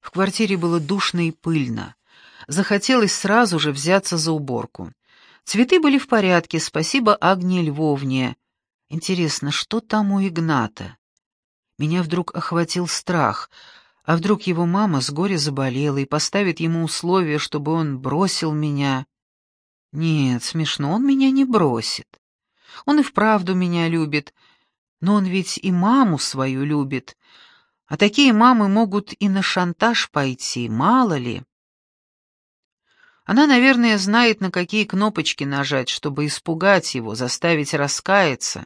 В квартире было душно и пыльно. Захотелось сразу же взяться за уборку. Цветы были в порядке, спасибо Агнии Львовне. Интересно, что там у Игната? Меня вдруг охватил страх. А вдруг его мама с горя заболела и поставит ему условие, чтобы он бросил меня? Нет, смешно, он меня не бросит. Он и вправду меня любит, но он ведь и маму свою любит. А такие мамы могут и на шантаж пойти, мало ли. Она, наверное, знает, на какие кнопочки нажать, чтобы испугать его, заставить раскаяться.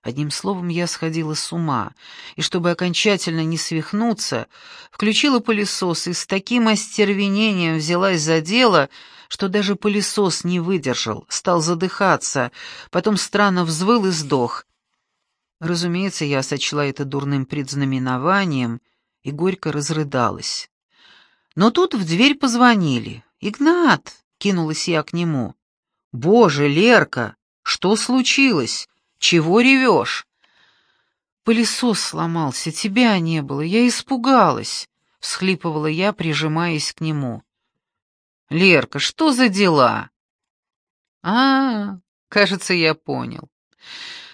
Одним словом, я сходила с ума, и чтобы окончательно не свихнуться, включила пылесос и с таким остервенением взялась за дело, что даже пылесос не выдержал, стал задыхаться, потом странно взвыл и сдох. Разумеется, я сочла это дурным предзнаменованием и горько разрыдалась. Но тут в дверь позвонили. «Игнат!» — кинулась я к нему. «Боже, Лерка, что случилось? Чего ревешь?» «Пылесос сломался, тебя не было, я испугалась», — всхлипывала я, прижимаясь к нему. «Лерка, что за дела?» «А, кажется, я понял.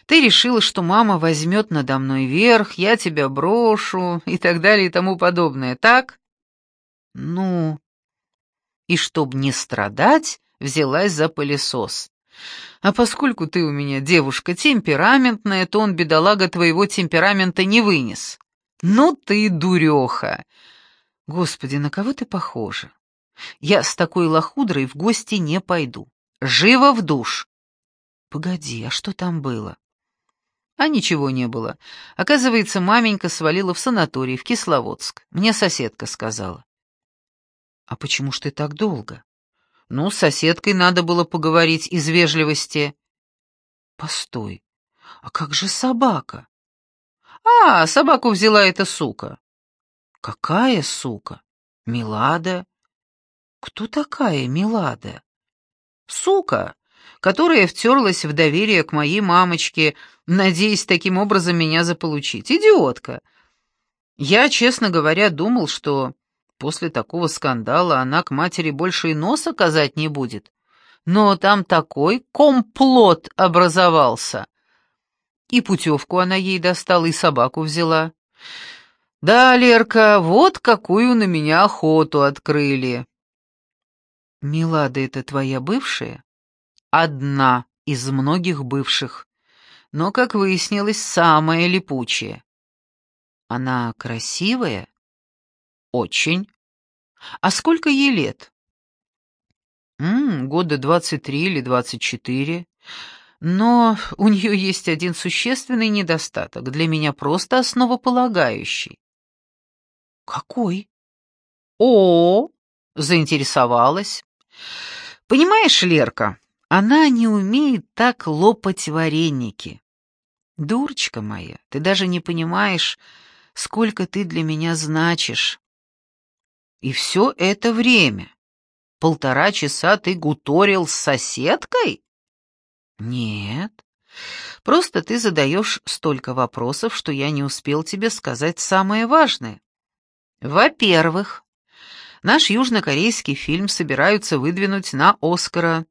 Ты решила, что мама возьмет надо мной верх, я тебя брошу и так далее и тому подобное, так?» «Ну...» И чтобы не страдать, взялась за пылесос. А поскольку ты у меня девушка темпераментная, то он, бедолага, твоего темперамента не вынес. Ну ты дуреха! Господи, на кого ты похожа? Я с такой лохудрой в гости не пойду. Живо в душ. Погоди, а что там было? А ничего не было. Оказывается, маменька свалила в санаторий в Кисловодск. Мне соседка сказала. А почему ж ты так долго? Ну, с соседкой надо было поговорить из вежливости. Постой, а как же собака? А, собаку взяла эта сука. Какая сука? Милада? Кто такая Милада? Сука, которая втерлась в доверие к моей мамочке, надеясь таким образом меня заполучить. Идиотка. Я, честно говоря, думал, что после такого скандала она к матери больше и носа казать не будет. Но там такой комплот образовался. И путевку она ей достала, и собаку взяла. Да, Лерка, вот какую на меня охоту открыли. Милада это твоя бывшая? Одна из многих бывших, но, как выяснилось, самая липучая. Она красивая? Очень. А сколько ей лет? М года двадцать три или двадцать четыре. Но у нее есть один существенный недостаток, для меня просто основополагающий. Какой? О, заинтересовалась. Понимаешь, Лерка, она не умеет так лопать вареники. Дурочка моя, ты даже не понимаешь, сколько ты для меня значишь. И все это время, полтора часа ты гуторил с соседкой? Нет. Просто ты задаешь столько вопросов, что я не успел тебе сказать самое важное. Во-первых, наш южнокорейский фильм собираются выдвинуть на Оскара,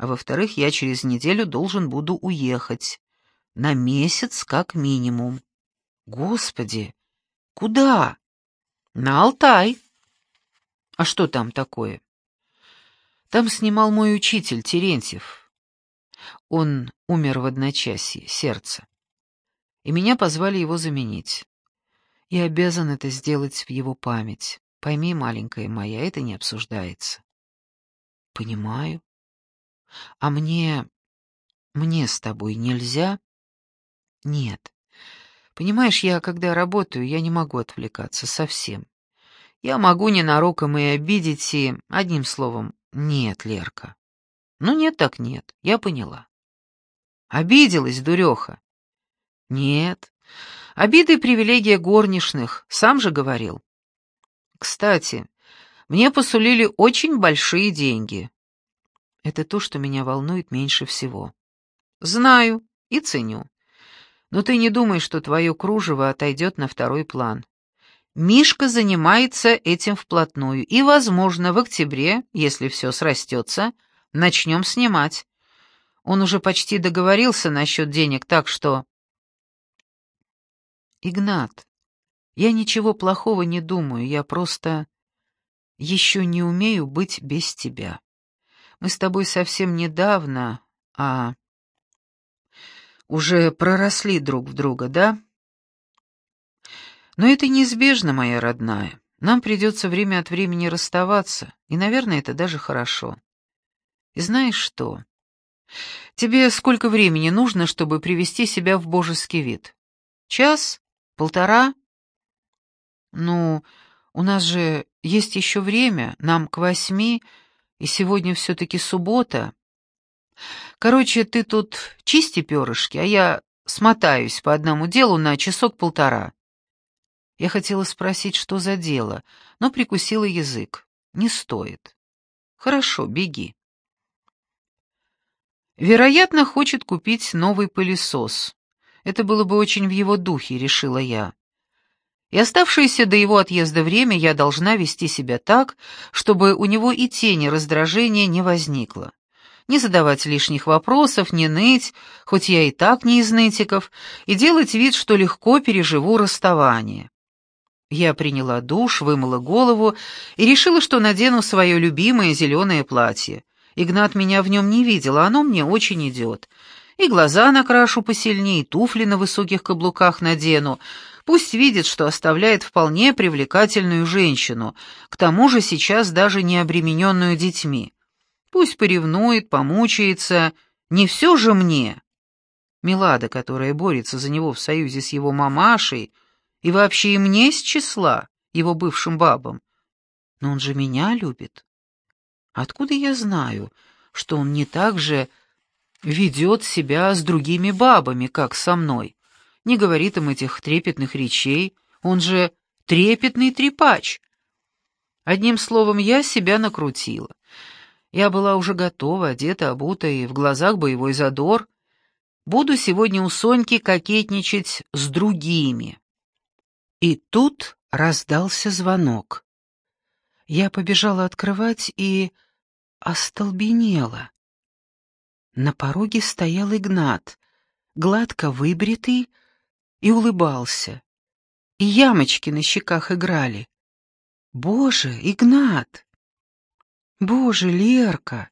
а во-вторых, я через неделю должен буду уехать. На месяц как минимум. Господи, куда? На Алтай. А что там такое? Там снимал мой учитель Терентьев. Он умер в одночасье, сердце. И меня позвали его заменить. Я обязан это сделать в его память. Пойми, маленькая моя, это не обсуждается. Понимаю. А мне... мне с тобой нельзя? Нет. Понимаешь, я, когда работаю, я не могу отвлекаться совсем. Я могу ненароком и обидеть, и, одним словом, нет, Лерка. Ну нет так нет, я поняла. Обиделась, дуреха. Нет, обиды — привилегия горничных, сам же говорил. Кстати, мне посулили очень большие деньги. Это то, что меня волнует меньше всего. Знаю и ценю. Но ты не думай, что твое кружево отойдет на второй план. Мишка занимается этим вплотную, и, возможно, в октябре, если все срастется, начнем снимать. Он уже почти договорился насчет денег, так что... Игнат, я ничего плохого не думаю, я просто еще не умею быть без тебя. Мы с тобой совсем недавно, а... Уже проросли друг в друга, да? Но это неизбежно, моя родная. Нам придется время от времени расставаться, и, наверное, это даже хорошо. И знаешь что? Тебе сколько времени нужно, чтобы привести себя в божеский вид? Час? Полтора? Ну, у нас же есть еще время, нам к восьми, и сегодня все-таки суббота. Короче, ты тут чисти перышки, а я смотаюсь по одному делу на часок-полтора. Я хотела спросить, что за дело, но прикусила язык. Не стоит. Хорошо, беги. Вероятно, хочет купить новый пылесос. Это было бы очень в его духе, решила я. И оставшееся до его отъезда время я должна вести себя так, чтобы у него и тени раздражения не возникло. Не задавать лишних вопросов, не ныть, хоть я и так не из нытиков, и делать вид, что легко переживу расставание. Я приняла душ, вымыла голову и решила, что надену свое любимое зеленое платье. Игнат меня в нем не видел, а оно мне очень идет. И глаза накрашу посильнее, и туфли на высоких каблуках надену. Пусть видит, что оставляет вполне привлекательную женщину, к тому же сейчас даже не обремененную детьми. Пусть поревнует, помучается, не все же мне. Милада, которая борется за него в союзе с его мамашей, и вообще и мне с числа, его бывшим бабам. Но он же меня любит. Откуда я знаю, что он не так же ведет себя с другими бабами, как со мной? Не говорит им этих трепетных речей, он же трепетный трепач. Одним словом, я себя накрутила. Я была уже готова, одета, обута, и в глазах боевой задор. Буду сегодня у Соньки кокетничать с другими. И тут раздался звонок. Я побежала открывать и остолбенела. На пороге стоял Игнат, гладко выбритый, и улыбался. И ямочки на щеках играли. «Боже, Игнат! Боже, Лерка!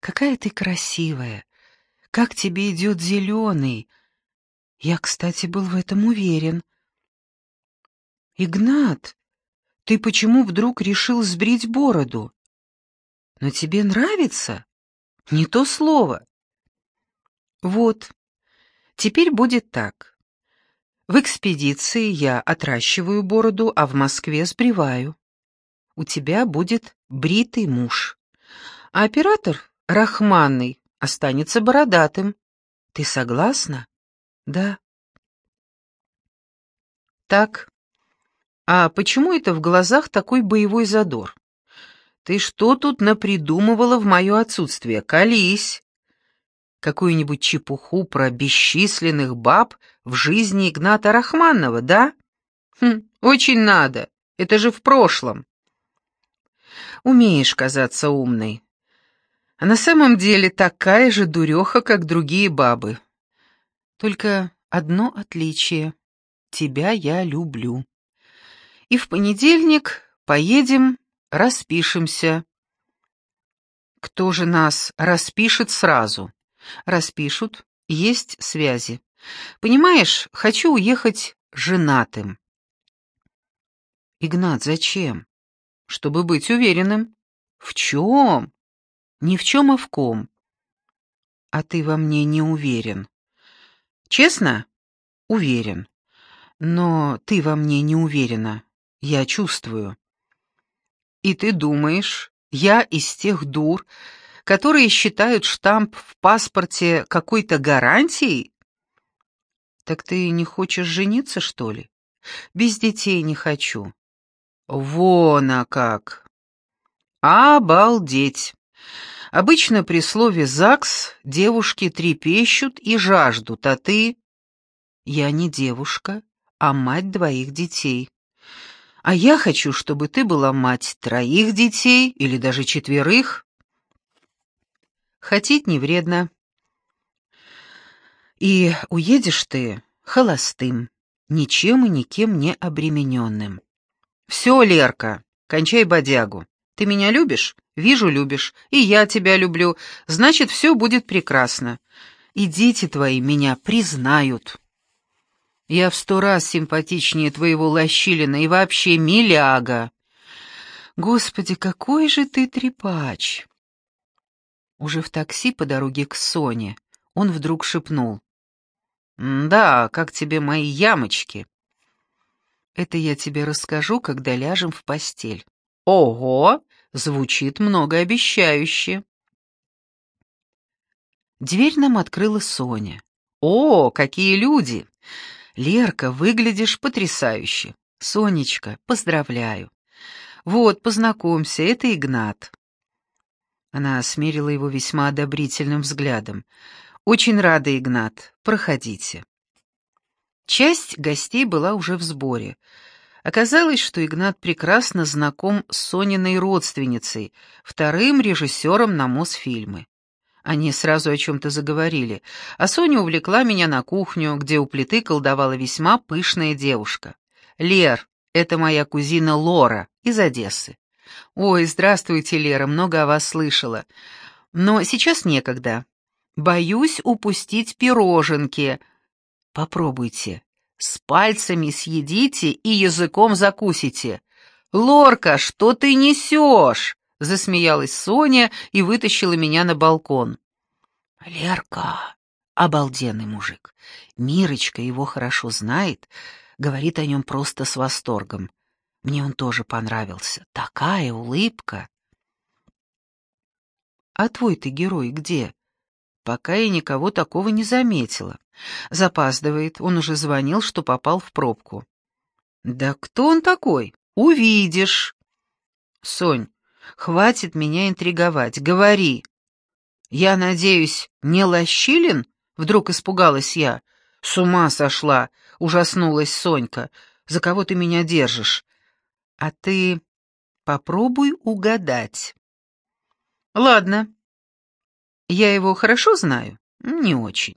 Какая ты красивая! Как тебе идет зеленый!» Я, кстати, был в этом уверен. «Игнат, ты почему вдруг решил сбрить бороду? Но тебе нравится? Не то слово». «Вот, теперь будет так. В экспедиции я отращиваю бороду, а в Москве сбриваю. У тебя будет бритый муж, а оператор, рахманный, останется бородатым. Ты согласна? Да. Так, а почему это в глазах такой боевой задор? Ты что тут напридумывала в мое отсутствие? Колись! Какую-нибудь чепуху про бесчисленных баб в жизни Игната Рахманова, да? Хм, очень надо. Это же в прошлом. Умеешь казаться умной. А на самом деле такая же дуреха, как другие бабы. Только одно отличие. Тебя я люблю и в понедельник поедем, распишемся. Кто же нас распишет сразу? Распишут, есть связи. Понимаешь, хочу уехать женатым. Игнат, зачем? Чтобы быть уверенным. В чем? Ни в чем, а в ком. А ты во мне не уверен. Честно? Уверен. Но ты во мне не уверена. Я чувствую. И ты думаешь, я из тех дур, которые считают штамп в паспорте какой-то гарантией? Так ты не хочешь жениться, что ли? Без детей не хочу. Вон, а как! Обалдеть! Обычно при слове «ЗАГС» девушки трепещут и жаждут, а ты... Я не девушка, а мать двоих детей. А я хочу, чтобы ты была мать троих детей или даже четверых. Хотеть не вредно. И уедешь ты холостым, ничем и никем не обремененным. Все, Лерка, кончай бодягу. Ты меня любишь? Вижу, любишь. И я тебя люблю. Значит, все будет прекрасно. И дети твои меня признают. Я в сто раз симпатичнее твоего Лощилина и вообще миляга. Господи, какой же ты трепач!» Уже в такси по дороге к Соне он вдруг шепнул. «Да, как тебе мои ямочки?» «Это я тебе расскажу, когда ляжем в постель». «Ого!» — звучит многообещающе. Дверь нам открыла Соня. «О, какие люди! Лерка, выглядишь потрясающе. Сонечка, поздравляю. Вот, познакомься, это Игнат. Она смерила его весьма одобрительным взглядом. Очень рада, Игнат. Проходите. Часть гостей была уже в сборе. Оказалось, что Игнат прекрасно знаком с Сониной родственницей, вторым режиссером на Мосфильмы. Они сразу о чем-то заговорили, а Соня увлекла меня на кухню, где у плиты колдовала весьма пышная девушка. «Лер, это моя кузина Лора из Одессы». «Ой, здравствуйте, Лера, много о вас слышала. Но сейчас некогда. Боюсь упустить пироженки. Попробуйте. С пальцами съедите и языком закусите. Лорка, что ты несешь?» Засмеялась Соня и вытащила меня на балкон. «Лерка, обалденный мужик. Мирочка его хорошо знает, говорит о нем просто с восторгом. Мне он тоже понравился. Такая улыбка!» «А твой-то герой где?» «Пока я никого такого не заметила. Запаздывает, он уже звонил, что попал в пробку». «Да кто он такой? Увидишь!» «Сонь, Хватит меня интриговать, говори. Я надеюсь, не Лощилин? Вдруг испугалась я. С ума сошла, ужаснулась Сонька. За кого ты меня держишь? А ты попробуй угадать. Ладно. Я его хорошо знаю? Не очень.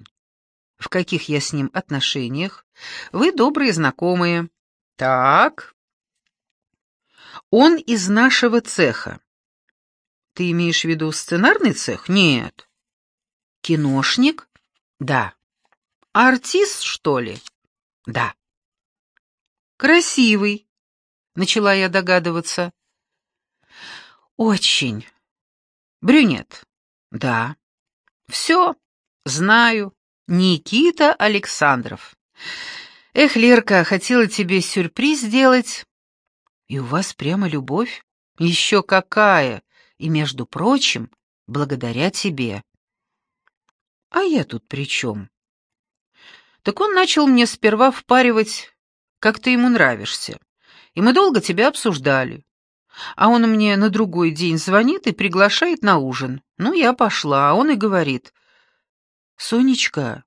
В каких я с ним отношениях? Вы добрые знакомые. Так. Он из нашего цеха. Ты имеешь в виду сценарный цех? Нет. Киношник? Да. Артист, что ли? Да. Красивый, начала я догадываться. Очень. Брюнет? Да. Все, знаю. Никита Александров. Эх, Лерка, хотела тебе сюрприз сделать. И у вас прямо любовь? Еще какая! И, между прочим, благодаря тебе. А я тут при чем? Так он начал мне сперва впаривать, как ты ему нравишься. И мы долго тебя обсуждали. А он мне на другой день звонит и приглашает на ужин. Ну, я пошла, а он и говорит. «Сонечка,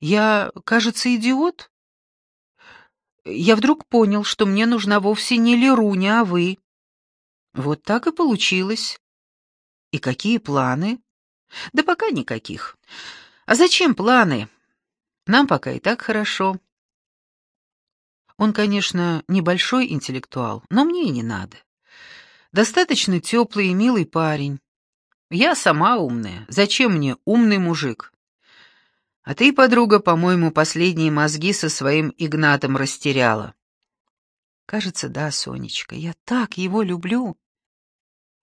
я, кажется, идиот?» Я вдруг понял, что мне нужна вовсе не Леруня, а вы. Вот так и получилось. И какие планы? Да пока никаких. А зачем планы? Нам пока и так хорошо. Он, конечно, небольшой интеллектуал, но мне и не надо. Достаточно теплый и милый парень. Я сама умная. Зачем мне умный мужик? А ты, подруга, по-моему, последние мозги со своим Игнатом растеряла. Кажется, да, Сонечка, я так его люблю.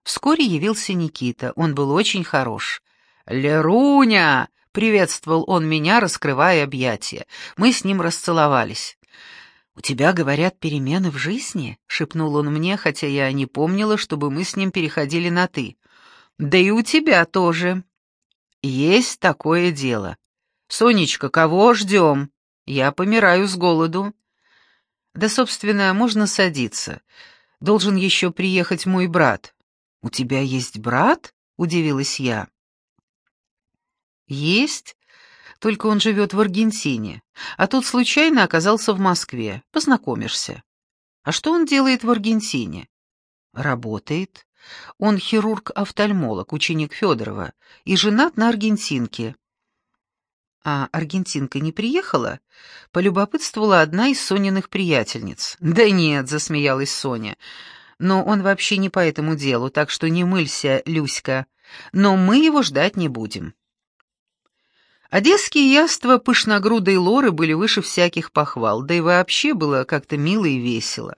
Вскоре явился Никита, он был очень хорош. «Леруня!» — приветствовал он меня, раскрывая объятия. Мы с ним расцеловались. «У тебя, говорят, перемены в жизни?» — шепнул он мне, хотя я не помнила, чтобы мы с ним переходили на «ты». «Да и у тебя тоже». «Есть такое дело. Сонечка, кого ждем? Я помираю с голоду». «Да, собственно, можно садиться. Должен еще приехать мой брат». «У тебя есть брат?» — удивилась я. «Есть, только он живет в Аргентине, а тут случайно оказался в Москве. Познакомишься». А что он делает в Аргентине? Работает. Он хирург-офтальмолог, ученик Федорова, и женат на аргентинке. А аргентинка не приехала? Полюбопытствовала одна из Сониных приятельниц. Да нет, засмеялась Соня. Но он вообще не по этому делу, так что не мылься, Люська. Но мы его ждать не будем. Одесские яства пышногрудой Лоры были выше всяких похвал, да и вообще было как-то мило и весело.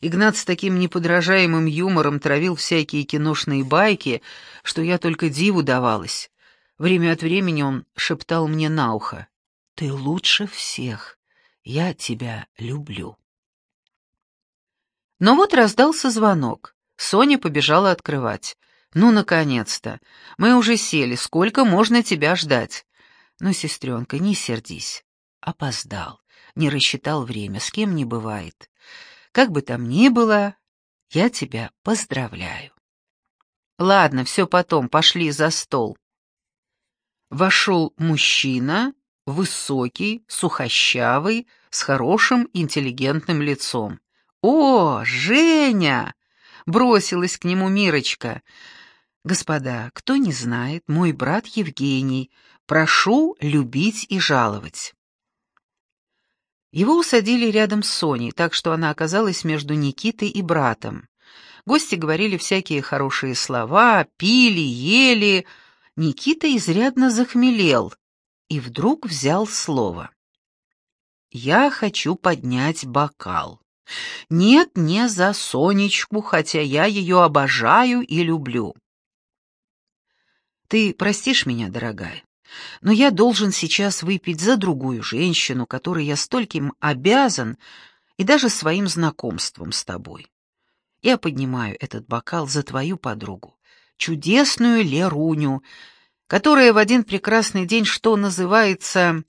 Игнат с таким неподражаемым юмором травил всякие киношные байки, что я только диву давалась. Время от времени он шептал мне на ухо. «Ты лучше всех. Я тебя люблю». Но вот раздался звонок. Соня побежала открывать. «Ну, наконец-то! Мы уже сели. Сколько можно тебя ждать?» «Ну, сестренка, не сердись. Опоздал. Не рассчитал время. С кем не бывает. Как бы там ни было, я тебя поздравляю». «Ладно, все потом. Пошли за стол». Вошел мужчина, высокий, сухощавый, с хорошим интеллигентным лицом. «О, Женя!» — бросилась к нему Мирочка. «Господа, кто не знает, мой брат Евгений. Прошу любить и жаловать». Его усадили рядом с Соней, так что она оказалась между Никитой и братом. Гости говорили всякие хорошие слова, пили, ели, Никита изрядно захмелел и вдруг взял слово. «Я хочу поднять бокал. Нет, не за Сонечку, хотя я ее обожаю и люблю. Ты простишь меня, дорогая, но я должен сейчас выпить за другую женщину, которой я стольким обязан, и даже своим знакомством с тобой. Я поднимаю этот бокал за твою подругу, чудесную Леруню, которая в один прекрасный день, что называется,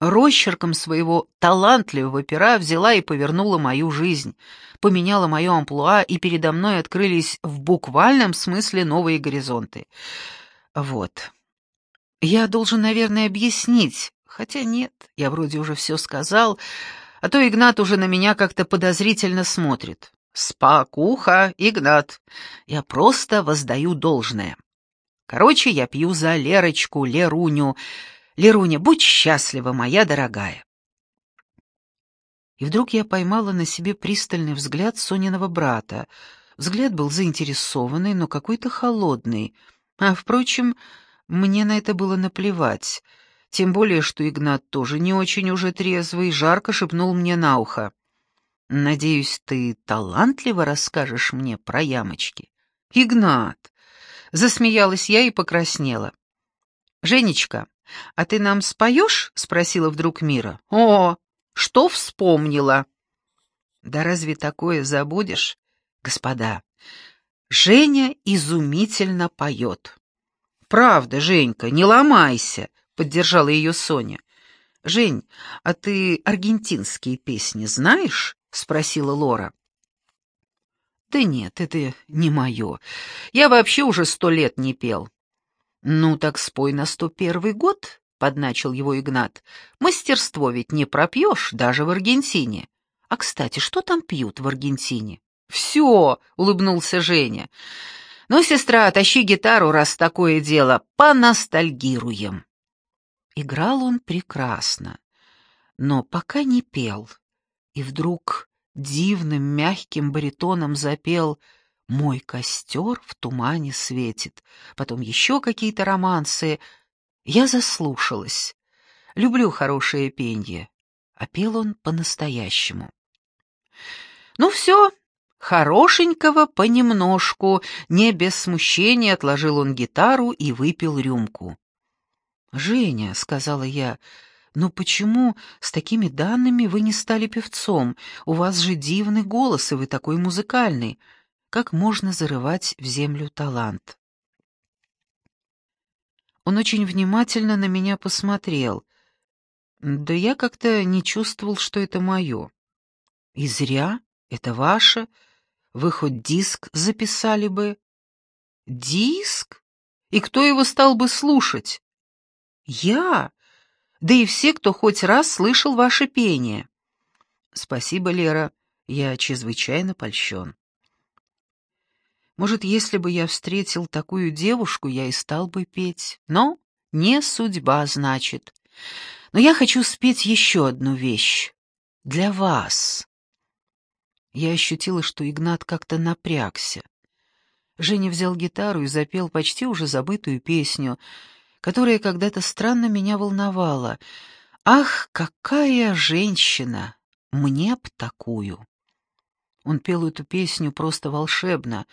росчерком своего талантливого пера взяла и повернула мою жизнь, поменяла мое амплуа, и передо мной открылись в буквальном смысле новые горизонты. Вот. Я должен, наверное, объяснить, хотя нет, я вроде уже все сказал, а то Игнат уже на меня как-то подозрительно смотрит. «Спокуха, Игнат, я просто воздаю должное. Короче, я пью за Лерочку, Леруню. Леруня, будь счастлива, моя дорогая. И вдруг я поймала на себе пристальный взгляд Сониного брата. Взгляд был заинтересованный, но какой-то холодный. А, впрочем, мне на это было наплевать. Тем более, что Игнат тоже не очень уже трезвый, жарко шепнул мне на ухо. «Надеюсь, ты талантливо расскажешь мне про ямочки?» «Игнат, Засмеялась я и покраснела. «Женечка, а ты нам споешь?» — спросила вдруг Мира. «О, что вспомнила?» «Да разве такое забудешь?» «Господа, Женя изумительно поет». «Правда, Женька, не ломайся», — поддержала ее Соня. «Жень, а ты аргентинские песни знаешь?» — спросила Лора. «Да нет, это не мое. Я вообще уже сто лет не пел». «Ну так спой на сто первый год», — подначил его Игнат. «Мастерство ведь не пропьешь, даже в Аргентине. А, кстати, что там пьют в Аргентине?» «Все», — улыбнулся Женя. «Ну, сестра, тащи гитару, раз такое дело, поностальгируем». Играл он прекрасно, но пока не пел. И вдруг дивным мягким баритоном запел «Мой костер в тумане светит», потом еще какие-то романсы. Я заслушалась. Люблю хорошее пенье, а пел он по-настоящему. «Ну все, хорошенького понемножку», не без смущения отложил он гитару и выпил рюмку. «Женя», — сказала я, — «Но почему с такими данными вы не стали певцом? У вас же дивный голос, и вы такой музыкальный. Как можно зарывать в землю талант?» Он очень внимательно на меня посмотрел. Да я как-то не чувствовал, что это мое. И зря, это ваше. Вы хоть диск записали бы. Диск? И кто его стал бы слушать? Я? да и все, кто хоть раз слышал ваше пение. Спасибо, Лера. Я чрезвычайно польщен. Может, если бы я встретил такую девушку, я и стал бы петь. Но не судьба, значит. Но я хочу спеть еще одну вещь. Для вас. Я ощутила, что Игнат как-то напрягся. Женя взял гитару и запел почти уже забытую песню, которая когда-то странно меня волновала. «Ах, какая женщина! Мне б такую!» Он пел эту песню просто волшебно,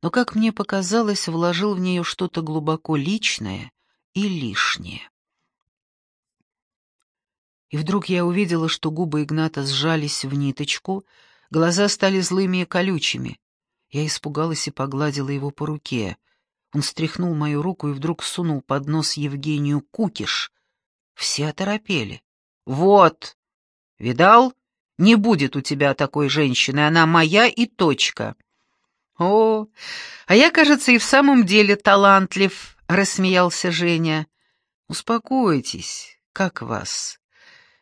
но, как мне показалось, вложил в нее что-то глубоко личное и лишнее. И вдруг я увидела, что губы Игната сжались в ниточку, глаза стали злыми и колючими. Я испугалась и погладила его по руке. Он стряхнул мою руку и вдруг сунул под нос Евгению кукиш. Все оторопели. «Вот! Видал? Не будет у тебя такой женщины, она моя и точка». «О, а я, кажется, и в самом деле талантлив», — рассмеялся Женя. «Успокойтесь, как вас?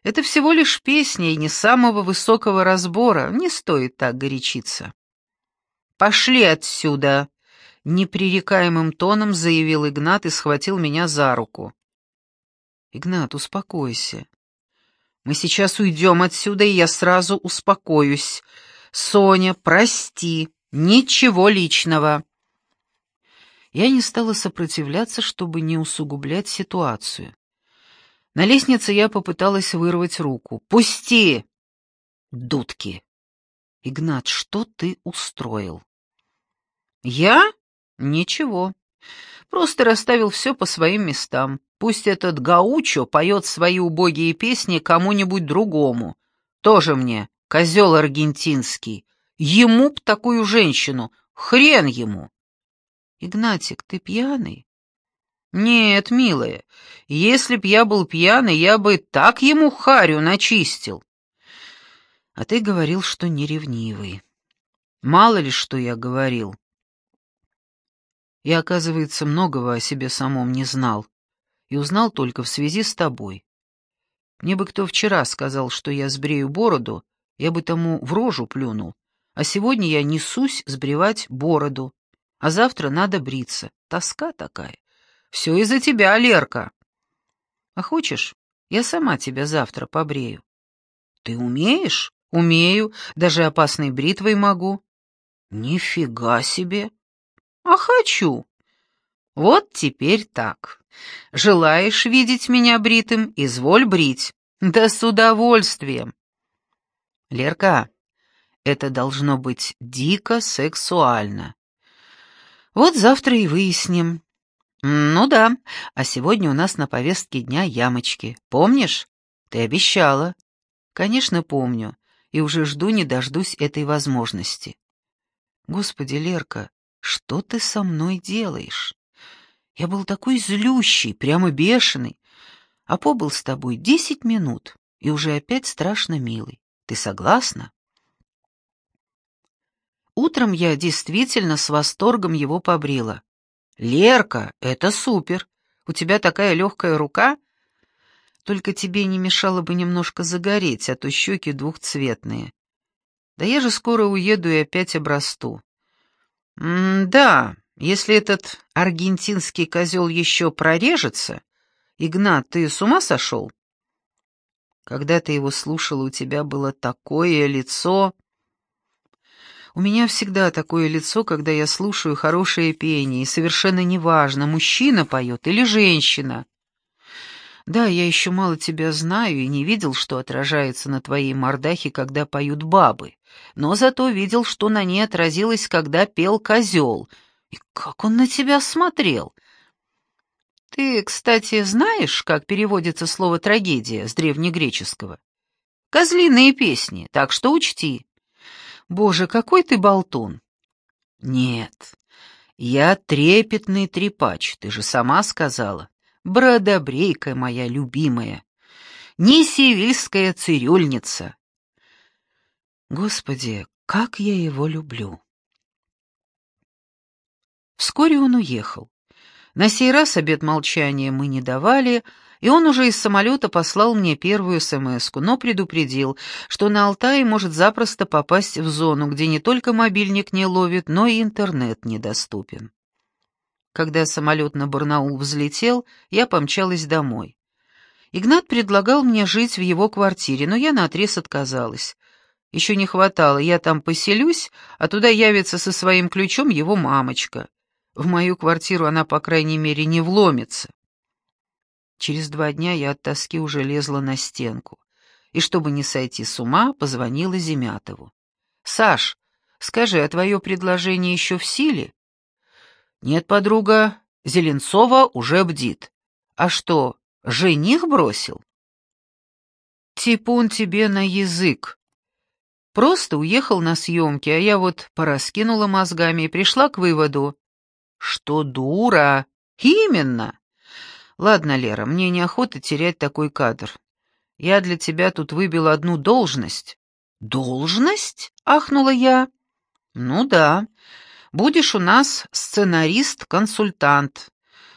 Это всего лишь песня и не самого высокого разбора, не стоит так горячиться». «Пошли отсюда!» — непререкаемым тоном заявил Игнат и схватил меня за руку. «Игнат, успокойся. Мы сейчас уйдем отсюда, и я сразу успокоюсь. Соня, прости, ничего личного». Я не стала сопротивляться, чтобы не усугублять ситуацию. На лестнице я попыталась вырвать руку. «Пусти!» «Дудки!» «Игнат, что ты устроил?» «Я? Ничего. Просто расставил все по своим местам. Пусть этот Гаучо поет свои убогие песни кому-нибудь другому. Тоже мне, козел аргентинский. Ему б такую женщину, хрен ему!» «Игнатик, ты пьяный?» «Нет, милая, если б я был пьяный, я бы так ему харю начистил». «А ты говорил, что не ревнивый. Мало ли, что я говорил. Я, оказывается, многого о себе самом не знал и узнал только в связи с тобой. Мне бы кто вчера сказал, что я сбрею бороду, я бы тому в рожу плюнул, а сегодня я несусь сбривать бороду, а завтра надо бриться. Тоска такая. Все из-за тебя, Лерка. А хочешь, я сама тебя завтра побрею? Ты умеешь? Умею, даже опасной бритвой могу. Нифига себе! А хочу. Вот теперь так. Желаешь видеть меня бритым, изволь брить. Да с удовольствием. Лерка, это должно быть дико сексуально. Вот завтра и выясним. Ну да, а сегодня у нас на повестке дня ямочки. Помнишь? Ты обещала. Конечно, помню, и уже жду не дождусь этой возможности. Господи, Лерка, что ты со мной делаешь? Я был такой злющий, прямо бешеный, а побыл с тобой десять минут и уже опять страшно милый. Ты согласна? Утром я действительно с восторгом его побрила. «Лерка, это супер! У тебя такая легкая рука!» Только тебе не мешало бы немножко загореть, а то щеки двухцветные. Да я же скоро уеду и опять обрасту. «Да, если этот аргентинский козел еще прорежется...» «Игнат, ты с ума сошел?» Когда ты его слушала, у тебя было такое лицо... У меня всегда такое лицо, когда я слушаю хорошее пение, и совершенно неважно, мужчина поет или женщина. Да, я еще мало тебя знаю и не видел, что отражается на твоей мордахе, когда поют бабы, но зато видел, что на ней отразилось, когда пел козел. И как он на тебя смотрел! Ты, кстати, знаешь, как переводится слово «трагедия» с древнегреческого? Козлиные песни, так что учти. Боже, какой ты болтун! Нет, я трепетный трепач, ты же сама сказала бродобрейка моя любимая, не сивильская цирюльница. Господи, как я его люблю! Вскоре он уехал. На сей раз обед молчания мы не давали, И он уже из самолета послал мне первую смс но предупредил, что на Алтае может запросто попасть в зону, где не только мобильник не ловит, но и интернет недоступен. Когда самолет на Барнаул взлетел, я помчалась домой. Игнат предлагал мне жить в его квартире, но я наотрез отказалась. Еще не хватало, я там поселюсь, а туда явится со своим ключом его мамочка. В мою квартиру она, по крайней мере, не вломится. Через два дня я от тоски уже лезла на стенку. И чтобы не сойти с ума, позвонила Земятову. «Саш, скажи, а твое предложение еще в силе?» «Нет, подруга, Зеленцова уже бдит. А что, жених бросил?» «Типун тебе на язык. Просто уехал на съемки, а я вот пораскинула мозгами и пришла к выводу, что дура. Именно. Ладно, Лера, мне неохота терять такой кадр. Я для тебя тут выбил одну должность. Должность? Ахнула я. Ну да. Будешь у нас сценарист-консультант.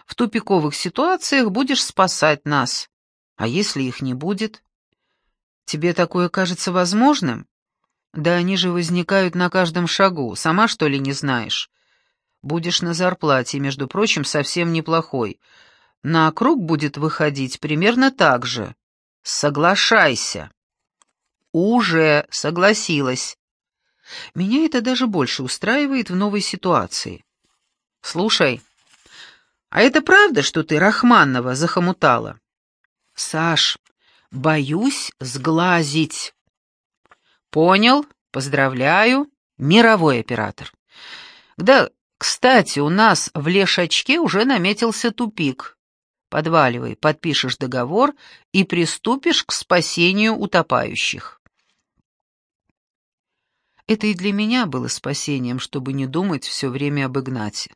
В тупиковых ситуациях будешь спасать нас. А если их не будет? Тебе такое кажется возможным? Да они же возникают на каждом шагу. Сама что ли не знаешь? Будешь на зарплате, между прочим, совсем неплохой. На круг будет выходить примерно так же. Соглашайся. Уже согласилась. Меня это даже больше устраивает в новой ситуации. Слушай, а это правда, что ты Рахманова захомутала? Саш, боюсь сглазить. Понял, поздравляю, мировой оператор. Да, кстати, у нас в Лешачке уже наметился тупик. Подваливай, подпишешь договор и приступишь к спасению утопающих. Это и для меня было спасением, чтобы не думать все время об Игнате.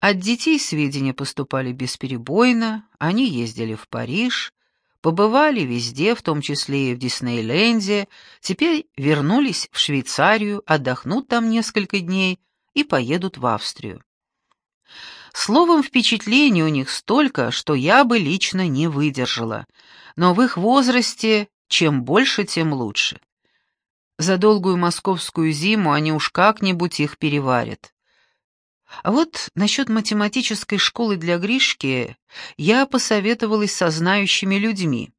От детей сведения поступали бесперебойно, они ездили в Париж, побывали везде, в том числе и в Диснейленде, теперь вернулись в Швейцарию, отдохнут там несколько дней и поедут в Австрию. Словом, впечатлений у них столько, что я бы лично не выдержала, но в их возрасте чем больше, тем лучше. За долгую московскую зиму они уж как-нибудь их переварят. А вот насчет математической школы для Гришки я посоветовалась со знающими людьми.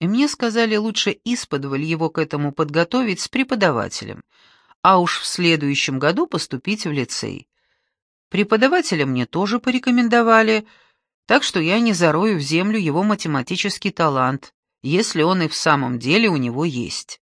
И мне сказали лучше исподволь его к этому подготовить с преподавателем, а уж в следующем году поступить в лицей. Преподавателя мне тоже порекомендовали, так что я не зарою в землю его математический талант, если он и в самом деле у него есть.